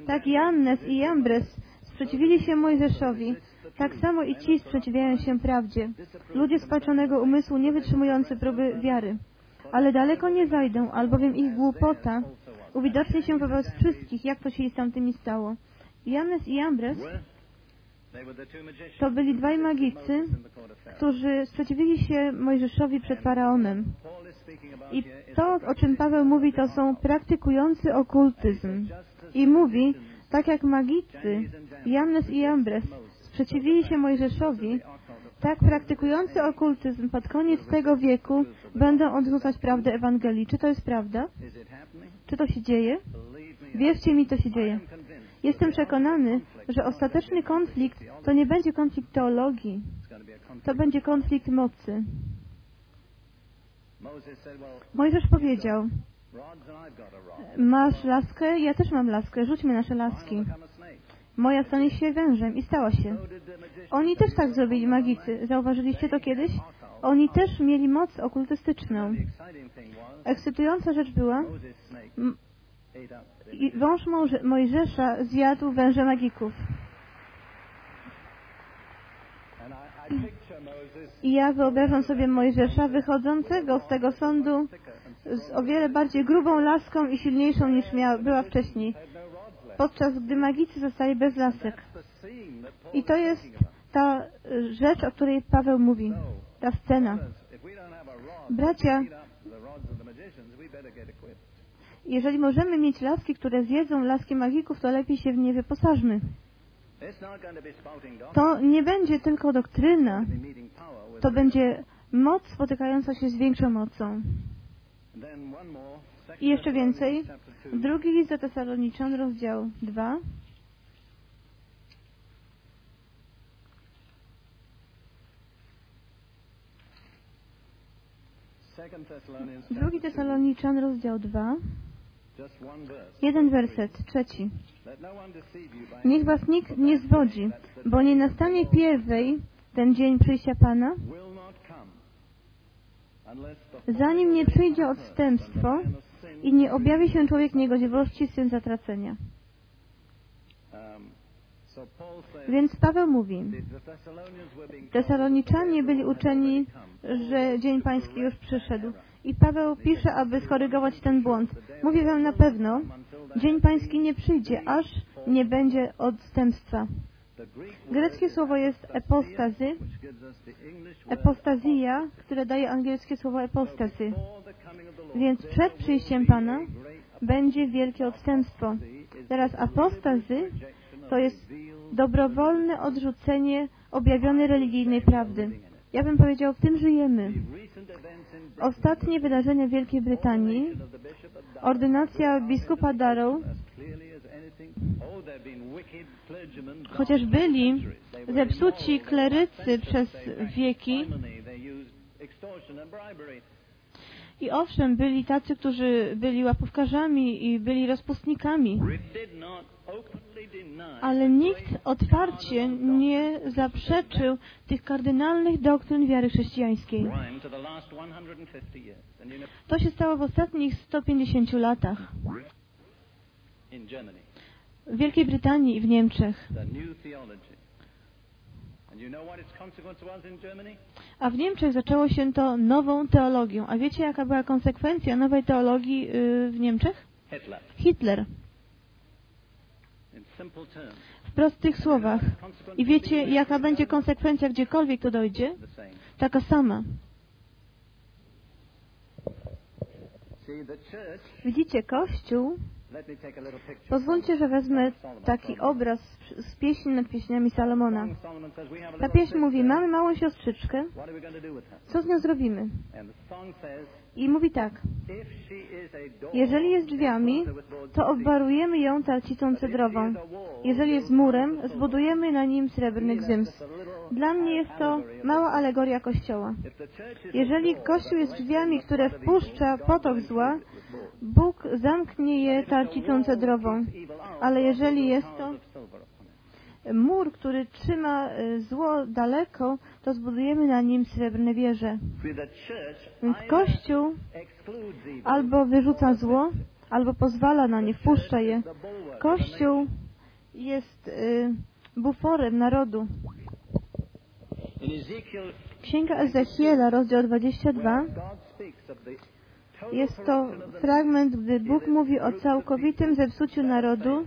Tak Jannes i Jambres sprzeciwili się Mojżeszowi, tak samo i ci sprzeciwiają się prawdzie. Ludzie spaczonego umysłu, nie wytrzymujący próby wiary. Ale daleko nie zajdą, albowiem ich głupota uwidocznie się wobec wszystkich, jak to się z tamtymi stało. Jannes i Jambres to byli dwaj magicy, którzy sprzeciwili się Mojżeszowi przed Faraonem. I to, o czym Paweł mówi, to są praktykujący okultyzm. I mówi, tak jak magicy, Jannes i Jambres sprzeciwili się Mojżeszowi, tak praktykujący okultyzm pod koniec tego wieku będą odrzucać prawdę Ewangelii. Czy to jest prawda? Czy to się dzieje? Wierzcie mi, to się dzieje. Jestem przekonany, że ostateczny konflikt to nie będzie konflikt teologii, to będzie konflikt mocy. Mojżesz powiedział, masz laskę, ja też mam laskę, rzućmy nasze laski. Moja stanie się wężem i stała się. Oni też tak zrobili magicy. Zauważyliście to kiedyś? Oni też mieli moc okultystyczną. Ekscytująca rzecz była, i wąż Mojżesza zjadł węże magików. I ja wyobrażam sobie Mojżesza wychodzącego z tego sądu z o wiele bardziej grubą laską i silniejszą niż miała, była wcześniej, podczas gdy magicy zostali bez lasek. I to jest ta rzecz, o której Paweł mówi, ta scena. Bracia, jeżeli możemy mieć laski, które zjedzą laski magików, to lepiej się w nie wyposażmy. To nie będzie tylko doktryna, to będzie moc spotykająca się z większą mocą. I jeszcze więcej. Drugi list do Tesaloniczan, rozdział 2. Drugi Tesaloniczan, rozdział 2. Jeden werset, trzeci. Niech was nikt nie zwodzi, bo nie nastanie pierwej ten dzień przyjścia Pana, zanim nie przyjdzie odstępstwo i nie objawi się człowiek niegodziwości, syn zatracenia. Więc Paweł mówi, Tesaloniczanie byli uczeni, że Dzień Pański już przyszedł. I Paweł pisze, aby skorygować ten błąd. Mówię wam na pewno, Dzień Pański nie przyjdzie, aż nie będzie odstępstwa. Greckie słowo jest epostazy, epostazja, które daje angielskie słowo epostazy. Więc przed przyjściem Pana będzie wielkie odstępstwo. Teraz apostazy to jest dobrowolne odrzucenie objawionej religijnej prawdy. Ja bym powiedział, w tym żyjemy. Ostatnie wydarzenia w Wielkiej Brytanii, ordynacja biskupa Darrow, chociaż byli zepsuci klerycy przez wieki, i owszem, byli tacy, którzy byli łapówkarzami i byli rozpustnikami. Ale nikt otwarcie nie zaprzeczył tych kardynalnych doktryn wiary chrześcijańskiej. To się stało w ostatnich 150 latach. W Wielkiej Brytanii i w Niemczech. A w Niemczech zaczęło się to nową teologią. A wiecie, jaka była konsekwencja nowej teologii y, w Niemczech? Hitler. W prostych słowach. I wiecie, jaka będzie konsekwencja, gdziekolwiek to dojdzie? Taka sama. Widzicie, Kościół Pozwólcie, że wezmę taki obraz z pieśni nad pieśniami Salomona. Ta pieśń mówi, mamy małą siostrzyczkę, co z nią zrobimy? I mówi tak, jeżeli jest drzwiami, to obwarujemy ją tarcicą cedrową. Jeżeli jest murem, zbudujemy na nim srebrny gzyms. Dla mnie jest to mała alegoria Kościoła. Jeżeli Kościół jest drzwiami, które wpuszcza potok zła, Bóg zamknie je tarcicą cedrową. Ale jeżeli jest to mur, który trzyma e, zło daleko, to zbudujemy na nim srebrne wieże. Więc Kościół albo wyrzuca zło, albo pozwala na nie, wpuszcza je. Kościół jest y, buforem narodu. Księga Ezechiela, rozdział 22, jest to fragment, gdy Bóg mówi o całkowitym zepsuciu narodu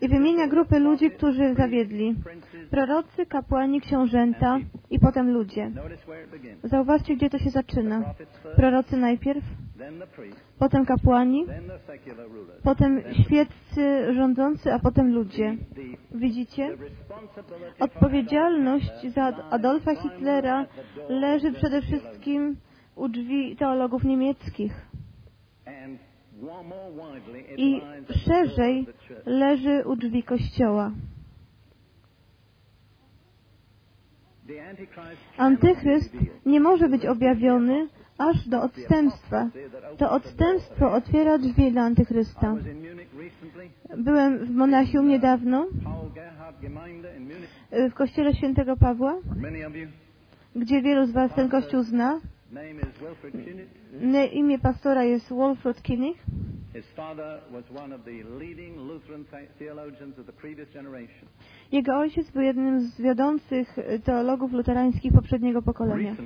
i wymienia grupy ludzi, którzy zawiedli. Prorocy, kapłani, książęta i potem ludzie. Zauważcie, gdzie to się zaczyna. Prorocy najpierw, potem kapłani, potem świeccy rządzący, a potem ludzie. Widzicie? Odpowiedzialność za Adolfa Hitlera leży przede wszystkim u drzwi teologów niemieckich. I szerzej leży u drzwi Kościoła. Antychryst nie może być objawiony aż do odstępstwa. To odstępstwo otwiera drzwi dla Antychrysta. Byłem w Monachium niedawno, w kościele świętego Pawła, gdzie wielu z Was ten kościół zna. Imię pastora jest Wolfrod Kinnig. Jego ojciec był jednym z wiodących teologów luterańskich poprzedniego pokolenia.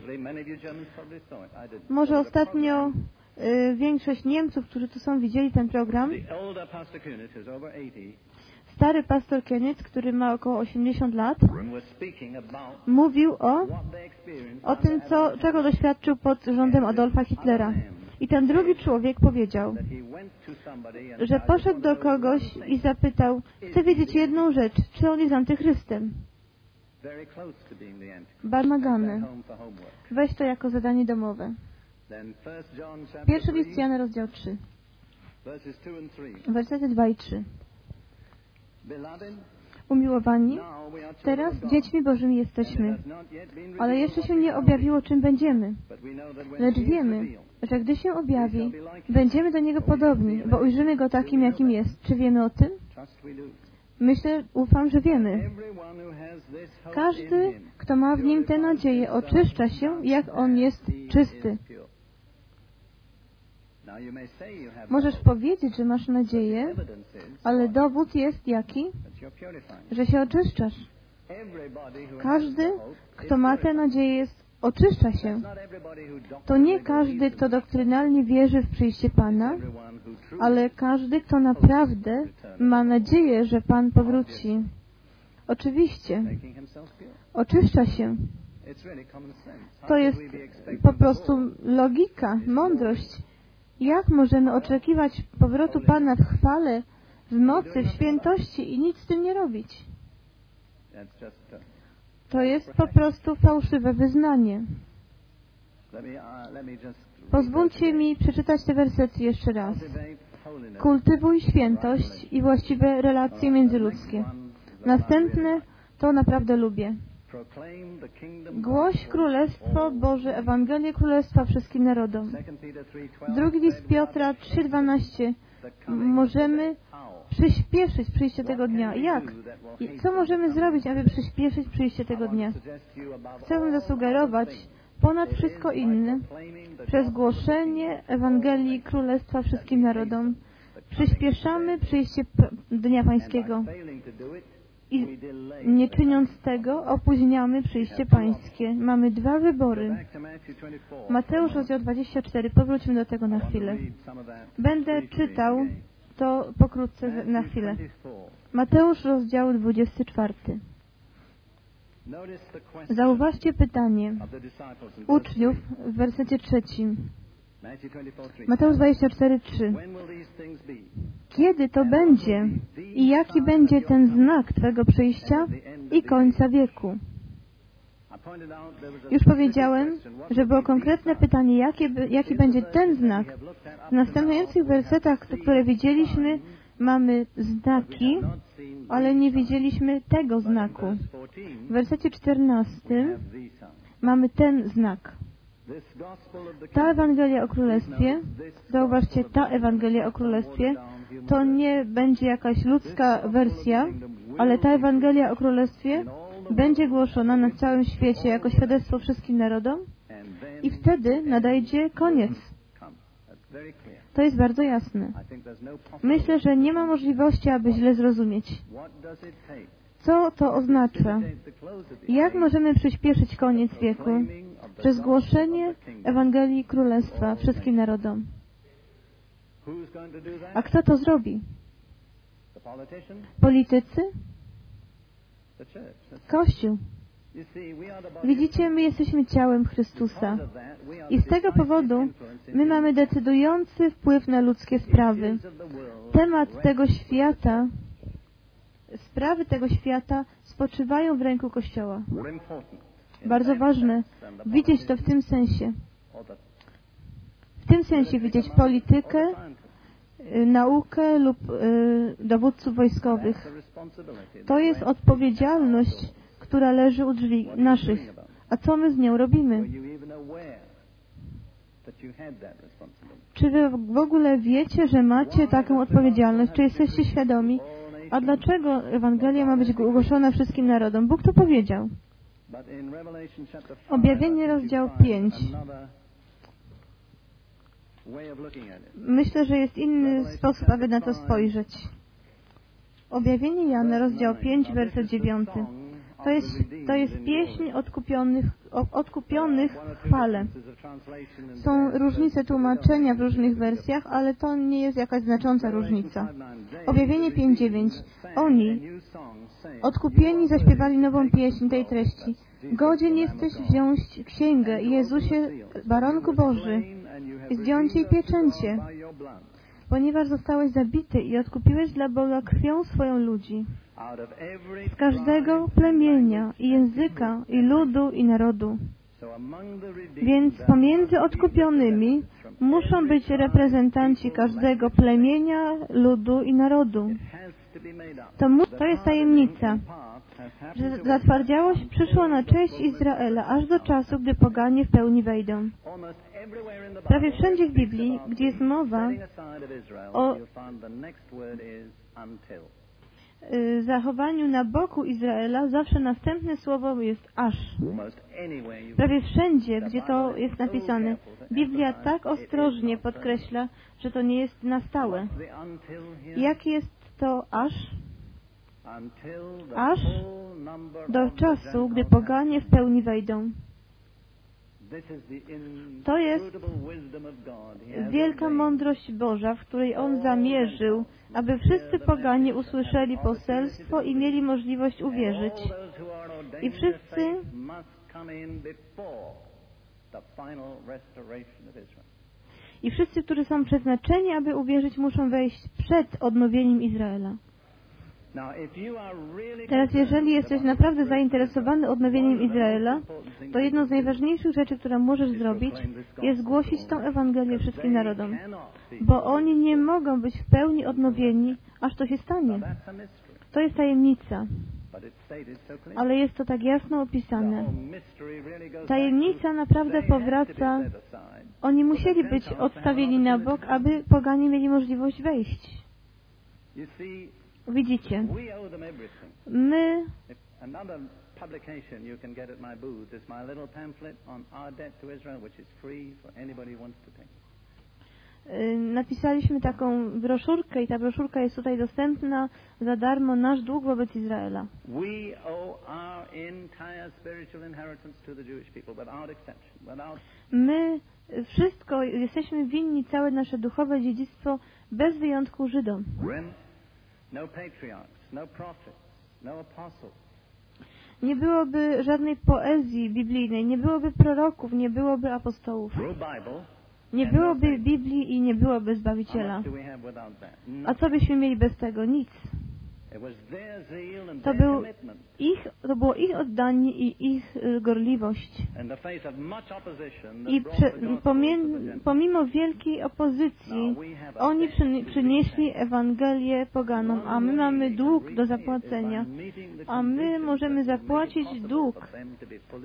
Może ostatnio y, większość Niemców, którzy tu są, widzieli ten program. Stary pastor Kenneth, który ma około 80 lat, mówił o, o tym, co, czego doświadczył pod rządem Adolfa Hitlera. I ten drugi człowiek powiedział, że poszedł do kogoś i zapytał, chcę wiedzieć jedną rzecz, czy on jest antychrystem. Barmagany. Weź to jako zadanie domowe. Pierwszy list Jana, rozdział 3. Wersety 2 i 3. Umiłowani, teraz dziećmi Bożymi jesteśmy, ale jeszcze się nie objawiło, czym będziemy. Lecz wiemy, że gdy się objawi, będziemy do Niego podobni, bo ujrzymy Go takim, jakim jest. Czy wiemy o tym? Myślę, ufam, że wiemy. Każdy, kto ma w Nim tę nadzieję, oczyszcza się, jak On jest czysty. Możesz powiedzieć, że masz nadzieję, ale dowód jest jaki? Że się oczyszczasz. Każdy, kto ma tę nadzieję, jest, oczyszcza się. To nie każdy, kto doktrynalnie wierzy w przyjście Pana, ale każdy, kto naprawdę ma nadzieję, że Pan powróci. Oczywiście. Oczyszcza się. To jest po prostu logika, mądrość. Jak możemy oczekiwać powrotu Pana w chwale, w mocy, w świętości i nic z tym nie robić? To jest po prostu fałszywe wyznanie. Pozwólcie mi przeczytać te wersety jeszcze raz. Kultywuj świętość i właściwe relacje międzyludzkie. Następne to naprawdę lubię. Głoś Królestwo Boże, Ewangelię Królestwa wszystkim narodom. Drugi list Piotra 3,12. Możemy przyspieszyć przyjście tego dnia. Jak? I co możemy zrobić, aby przyspieszyć przyjście tego dnia? Chcę zasugerować ponad wszystko inne przez głoszenie Ewangelii Królestwa wszystkim narodom. Przyspieszamy przyjście Dnia Pańskiego i nie czyniąc tego, opóźniamy przyjście Pańskie. Mamy dwa wybory. Mateusz rozdział 24. Powróćmy do tego na chwilę. Będę czytał to pokrótce na chwilę. Mateusz rozdział 24. Zauważcie pytanie uczniów w wersecie trzecim. Mateusz 24:3. Kiedy to będzie i jaki będzie ten znak Twego przyjścia i końca wieku? Już powiedziałem, że było konkretne pytanie, jakie, jaki będzie ten znak. W następujących wersetach, które widzieliśmy, mamy znaki, ale nie widzieliśmy tego znaku. W wersecie 14 mamy ten znak. Ta Ewangelia o Królestwie, zauważcie, ta Ewangelia o Królestwie, to nie będzie jakaś ludzka wersja, ale ta Ewangelia o Królestwie będzie głoszona na całym świecie jako świadectwo wszystkim narodom i wtedy nadejdzie koniec. To jest bardzo jasne. Myślę, że nie ma możliwości, aby źle zrozumieć. Co to oznacza? Jak możemy przyspieszyć koniec wieku? Przez głoszenie Ewangelii Królestwa wszystkim narodom. A kto to zrobi? Politycy? Kościół. Widzicie, my jesteśmy ciałem Chrystusa. I z tego powodu my mamy decydujący wpływ na ludzkie sprawy. Temat tego świata, sprawy tego świata spoczywają w ręku Kościoła. Bardzo ważne widzieć to w tym sensie. W tym sensie widzieć politykę, y, naukę lub y, dowódców wojskowych. To jest odpowiedzialność, która leży u drzwi naszych. A co my z nią robimy? Czy wy w ogóle wiecie, że macie taką odpowiedzialność? Czy jesteście świadomi? A dlaczego Ewangelia ma być ogłoszona wszystkim narodom? Bóg to powiedział. Objawienie rozdział 5. Myślę, że jest inny sposób, aby na to spojrzeć. Objawienie Jana, rozdział 5, werset 9. To jest, to jest pieśń odkupionych, odkupionych w chwale. Są różnice tłumaczenia w różnych wersjach, ale to nie jest jakaś znacząca różnica. Objawienie 5.9. Oni, odkupieni, zaśpiewali nową pieśń tej treści. Godzien jesteś wziąć księgę Jezusie, Baronku Boży, zdjąć jej pieczęcie, ponieważ zostałeś zabity i odkupiłeś dla Boga krwią swoją ludzi z każdego plemienia i języka i ludu i narodu. Więc pomiędzy odkupionymi muszą być reprezentanci każdego plemienia, ludu i narodu. To, to jest tajemnica, zatwardziałość przyszła na cześć Izraela aż do czasu, gdy poganie w pełni wejdą. Prawie wszędzie w Biblii, gdzie jest mowa o y, zachowaniu na boku Izraela zawsze następne słowo jest aż. Prawie wszędzie, gdzie to jest napisane, Biblia tak ostrożnie podkreśla, że to nie jest na stałe. Jak jest to aż? Aż do czasu, gdy poganie w pełni wejdą. To jest wielka mądrość Boża, w której On zamierzył, aby wszyscy poganie usłyszeli poselstwo i mieli możliwość uwierzyć. I wszyscy i wszyscy, którzy są przeznaczeni, aby uwierzyć, muszą wejść przed odnowieniem Izraela. Teraz, jeżeli jesteś naprawdę zainteresowany odnowieniem Izraela, to jedną z najważniejszych rzeczy, którą możesz zrobić, jest głosić tą Ewangelię wszystkim narodom. Bo oni nie mogą być w pełni odnowieni, aż to się stanie. To jest tajemnica. Ale jest to tak jasno opisane. Tajemnica naprawdę powraca. Oni musieli być odstawieni na bok, aby poganie mieli możliwość wejść. Widzicie, my publication you can get at my booth is my little pamphlet on our debt to Israel, which is free for anybody who wants to take. Napisaliśmy taką broszurkę i ta broszurka jest tutaj dostępna za darmo, nasz dług wobec Izraela. My wszystko, jesteśmy winni całe nasze duchowe dziedzictwo bez wyjątku Żydom. No Nie byłoby żadnej poezji biblijnej, nie byłoby proroków, nie byłoby apostołów. Nie byłoby Biblii i nie byłoby Zbawiciela. A co byśmy mieli bez tego? Nic. To, był ich, to było ich oddanie i ich y, gorliwość. I prze, pomimo wielkiej opozycji oni przynieśli Ewangelię poganom, a my mamy dług do zapłacenia. A my możemy zapłacić dług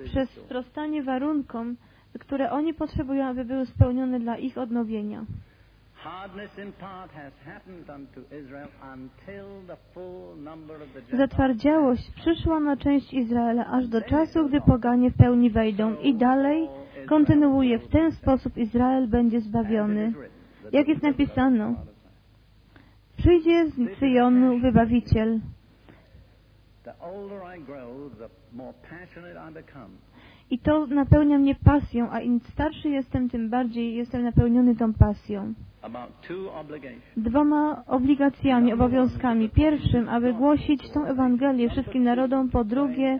przez sprostanie warunkom, które oni potrzebują, aby były spełnione dla ich odnowienia. Zatwardziałość przyszła na część Izraela aż do czasu, gdy poganie w pełni wejdą i dalej kontynuuje. W ten sposób Izrael będzie zbawiony. Jak jest napisano, przyjdzie z Syjonu wybawiciel. I to napełnia mnie pasją, a im starszy jestem, tym bardziej jestem napełniony tą pasją. Dwoma obligacjami, obowiązkami. Pierwszym, aby głosić tą Ewangelię wszystkim narodom. Po drugie,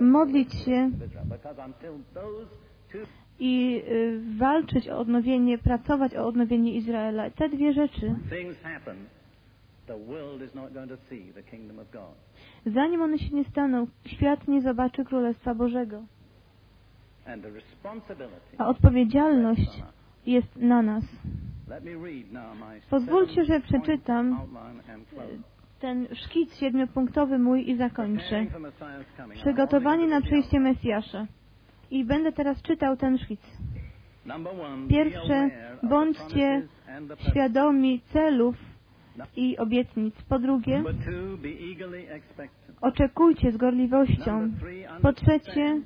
modlić się i y, walczyć o odnowienie, pracować o odnowienie Izraela. Te dwie rzeczy. Zanim one się nie staną, świat nie zobaczy Królestwa Bożego. A odpowiedzialność jest na nas. Pozwólcie, że przeczytam e, ten szkic siedmiopunktowy mój i zakończę. Przygotowanie na przyjście Mesjasza. I będę teraz czytał ten szkic. Pierwsze, bądźcie świadomi celów i obietnic. Po drugie, oczekujcie z gorliwością. Po trzecie,